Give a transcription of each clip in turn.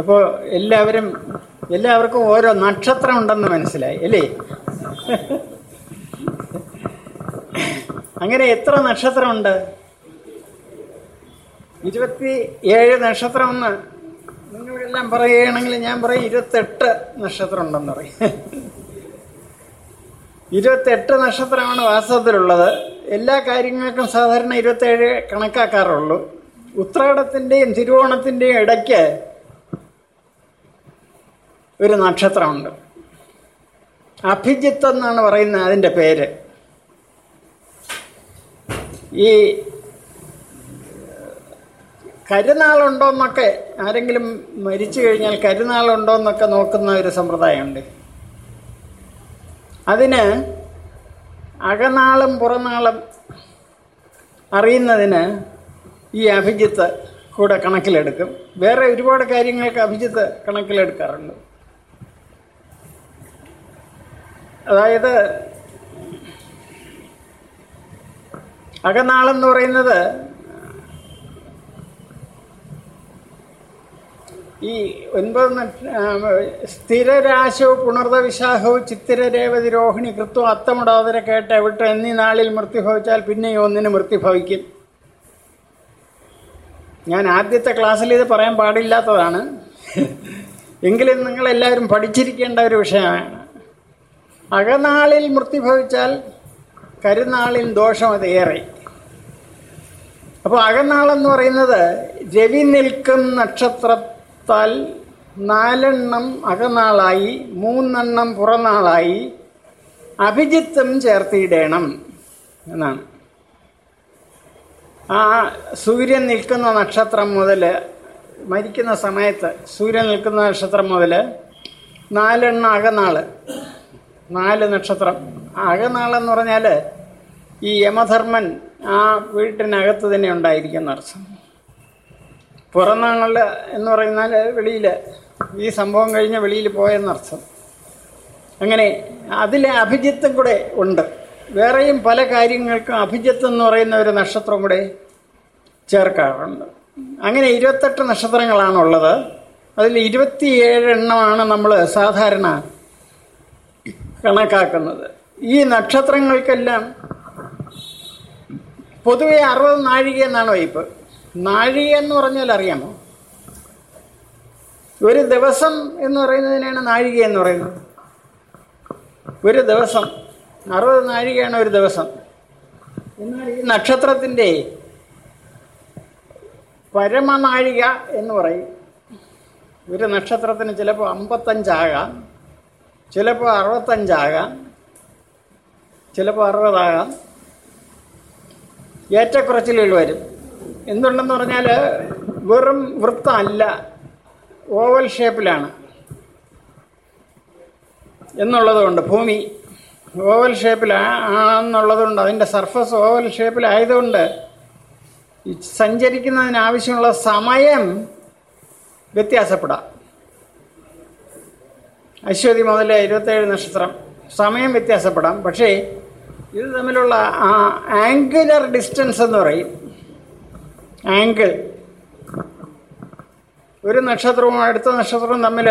അപ്പോൾ എല്ലാവരും എല്ലാവർക്കും ഓരോ നക്ഷത്രം ഉണ്ടെന്ന് മനസ്സിലായി അല്ലേ? അങ്ങനെ എത്ര നക്ഷത്രമുണ്ട്? ഇരുപത്തി ഏഴ് നക്ഷത്രം നക്ഷത്രമെന്ന് നിങ്ങളെല്ലാം പറയുകയാണെങ്കിൽ ഞാൻ പറയും ഇരുപത്തെട്ട് നക്ഷത്രം ഉണ്ടെന്ന് പറയും. ഇരുപത്തെട്ട് നക്ഷത്രമാണ് വാസ്തവത്തിലുള്ളത്. എല്ലാ കാര്യങ്ങൾക്കും സാധാരണ ഇരുപത്തേഴ് കണക്കാക്കാറുള്ളൂ. ഉത്രാടത്തിന്റെയും തിരുവോണത്തിന്റെയും ഇടയ്ക്ക് ഒരു നക്ഷത്രമുണ്ട്. അഭിജിത്ത് എന്നാണ് പറയുന്നത് അതിന്റെ പേര്. ഈ കരുനാളുണ്ടോന്നൊക്കെ ആരെങ്കിലും മരിച്ചു കഴിഞ്ഞാൽ കരുനാളുണ്ടോന്നൊക്കെ നോക്കുന്ന ഒരു സമ്പ്രദായമുണ്ട്. അതിന് അകനാളും പുറനാളും അറിയുന്നതിന് ഈ അഭിജിത്ത് കൂടെ കണക്കിലെടുക്കും. വേറെ ഒരുപാട് കാര്യങ്ങൾക്ക് അഭിജിത്ത് കണക്കിലെടുക്കാറുണ്ട്. അതായത് അകനാളെന്ന് പറയുന്നത് ഈ ഒൻപത് സ്ഥിരരാശോ പുണർദവിശാഹോ ചിത്തിരരേവതി രോഹിണി കൃത്വം അത്തമുടാതര കേട്ട വിട്ട് എന്നീ നാളിൽ മൃത്യു ഭവിച്ചാൽ പിന്നെ ഈ ഒന്നിന് മൃത്യു ഭവിക്കും. ഞാൻ ആദ്യത്തെ ക്ലാസ്സിൽ ഇത് പറയാൻ പാടില്ലാത്തതാണ്. എങ്കിലും നിങ്ങളെല്ലാവരും പഠിച്ചിരിക്കേണ്ട ഒരു വിഷയമാണ്. അകനാളിൽ മൃത്യു ഭവിച്ചാൽ കരുനാളിൽ ദോഷം അത് ഏറെ. അപ്പോൾ അകനാളെന്ന് പറയുന്നത് രവി നിൽക്കും നക്ഷത്രത്താൽ നാലെണ്ണം അകനാളായി മൂന്നെണ്ണം പുറനാളായി അഭിജിത്തും ചേർത്തിയിടണം എന്നാണ്. ആ സൂര്യൻ നിൽക്കുന്ന നക്ഷത്രം മുതൽ മരിക്കുന്ന സമയത്ത് സൂര്യൻ നിൽക്കുന്ന നക്ഷത്രം മുതൽ നാലെണ്ണം അകനാൾ നാല് നക്ഷത്രം. അകനാളെന്ന് പറഞ്ഞാൽ ഈ യമധർമ്മൻ ആ വീട്ടിനകത്ത് തന്നെ ഉണ്ടായിരിക്കുന്ന അർത്ഥം. പുറന്നാളിൽ എന്ന് പറയുന്നാൽ വെളിയിൽ ഈ സംഭവം കഴിഞ്ഞ് വെളിയിൽ പോയെന്നർത്ഥം അങ്ങനെ അതിലെ അഭിജിത്തും കൂടെ ഉണ്ട്. വേറെയും പല കാര്യങ്ങൾക്കും അഭിജിത്ത് എന്ന് പറയുന്ന ഒരു നക്ഷത്രം കൂടെ ചേർക്കാറുണ്ട്. അങ്ങനെ ഇരുപത്തെട്ട് നക്ഷത്രങ്ങളാണുള്ളത്. അതിൽ ഇരുപത്തിയേഴ് എണ്ണമാണ് നമ്മൾ സാധാരണ കണക്കാക്കുന്നത്. ഈ നക്ഷത്രങ്ങൾക്കെല്ലാം പൊതുവെ അറുപത് നാഴിക എന്നാണ് വൈപ്പ്. നാഴിക എന്ന് പറഞ്ഞാൽ അറിയാമോ? ഒരു ദിവസം എന്ന് പറയുന്നതിനാണ് നാഴിക എന്ന് പറയുന്നത്. ഒരു ദിവസം അറുപത് നാഴികയാണ് ഒരു ദിവസം. എന്നാൽ ഈ നക്ഷത്രത്തിന്റെ പരമനാഴിക എന്ന് പറയും. ഒരു നക്ഷത്രത്തിന് ചിലപ്പോൾ അമ്പത്തഞ്ചാകാം. ചിലപ്പോൾ അറുപത്തഞ്ചാകാം. ചിലപ്പോൾ അറുപതാകാം. ഏറ്റക്കുറച്ചിലുകൾ വരും. എന്തുണ്ടെന്ന് പറഞ്ഞാൽ വെറും വൃത്തമല്ല ഓവൽ ഷേപ്പിലാണ്. എന്നുള്ളതുകൊണ്ട് ഭൂമി ഓവൽ ഷേപ്പിലാണെന്നുള്ളതുകൊണ്ട് അതിന്റെ സർഫസ് ഓവൽ ഷേപ്പിലായതുകൊണ്ട് സഞ്ചരിക്കുന്നതിനാവശ്യമുള്ള സമയം വ്യത്യാസപ്പെടാം. അശ്വതി മുതൽ ഇരുപത്തേഴ് നക്ഷത്രം. സമയം വ്യത്യാസപ്പെടാം. പക്ഷേ ഇത് തമ്മിലുള്ള ആ ആംഗുലർ ഡിസ്റ്റൻസ് എന്ന് പറയും. ആംഗിൾ ഒരു നക്ഷത്രവും അടുത്ത നക്ഷത്രവും തമ്മിൽ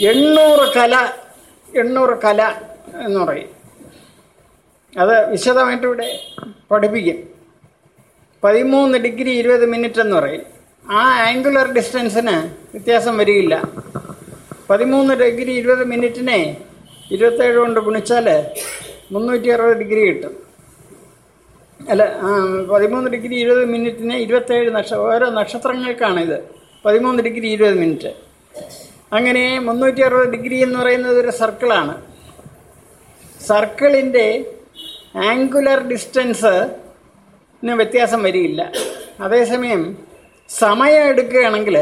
എണ്ണൂറ് കല എണ്ണൂറ് കല എന്ന് പറയും. അത് വിശദമായിട്ട് ഇവിടെ പഠിപ്പിക്കും. പതിമൂന്ന് ഡിഗ്രി ഇരുപത് മിനിറ്റ് എന്ന് പറയും. ആ ആംഗുലർ ഡിസ്റ്റൻസിന് വ്യത്യാസം വരികയില്ല. പതിമൂന്ന് ഡിഗ്രി ഇരുപത് മിനിറ്റിനെ ഇരുപത്തേഴ് കൊണ്ട് ഗുണിച്ചാൽ മുന്നൂറ്റി അറുപത് ഡിഗ്രി കിട്ടും. അല്ല പതിമൂന്ന് ഡിഗ്രി ഇരുപത് മിനിറ്റിന് ഇരുപത്തേഴ് നക്ഷ ഓരോ നക്ഷത്രങ്ങൾക്കാണിത്. പതിമൂന്ന് ഡിഗ്രി ഇരുപത് മിനിറ്റ്. അങ്ങനെ മുന്നൂറ്റി അറുപത് ഡിഗ്രി എന്ന് പറയുന്നത് ഒരു സർക്കിളാണ്. സർക്കിളിന്റെ ആംഗുലർ ഡിസ്റ്റൻസിന് വ്യത്യാസം വരികയില്ല. അതേസമയം സമയം എടുക്കുകയാണെങ്കിൽ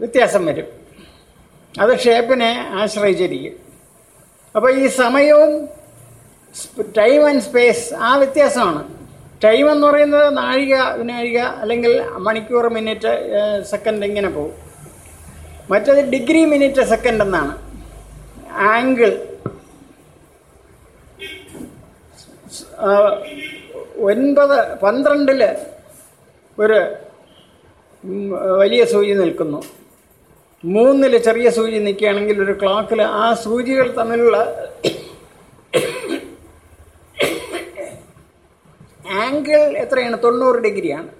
വ്യത്യാസം വരും. അത് ഷേപ്പിനെ ആശ്രയിച്ചിരിക്കും. അപ്പോൾ ഈ സമയവും ടൈം ആൻഡ് സ്പേസ് ആ വ്യത്യാസമാണ്. ടൈം എന്ന് പറയുന്നത് നാഴിക വിനാഴിക അല്ലെങ്കിൽ മണിക്കൂർ മിനിറ്റ് സെക്കൻഡ് ഇങ്ങനെ പോകും. മറ്റത് ഡിഗ്രി മിനിറ്റ് സെക്കൻഡ് എന്നാണ്. ആംഗിൾ ഒൻപത് പന്ത്രണ്ടിൽ ഒരു വലിയ സൂചി നിൽക്കുന്നു. മൂന്നിൽ ചെറിയ സൂചി നിൽക്കുകയാണെങ്കിൽ ഒരു ക്ലോക്കിൽ ആ സൂചികൾ തമ്മിലുള്ള ആംഗിൾ എത്രയാണ്? തൊണ്ണൂറ് ഡിഗ്രിയാണ്.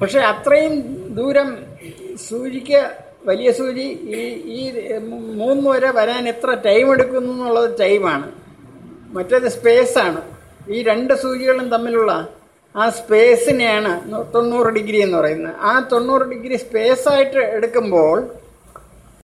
പക്ഷെ അത്രയും ദൂരം സൂചിക്ക് വലിയ സൂചി ഈ ഈ മൂന്ന് വരെ വരാൻ എത്ര ടൈം എടുക്കുന്നു എന്നുള്ളത് ടൈമാണ് മറ്റേത് സ്പേസാണ് ഈ രണ്ട് സൂചികളും തമ്മിലുള്ള ആ സ്പേസിനെയാണ് തൊണ്ണൂറ് ഡിഗ്രി എന്ന് പറയുന്നത്. ആ തൊണ്ണൂറ് ഡിഗ്രി സ്പേസ് ആയിട്ട് എടുക്കുമ്പോൾ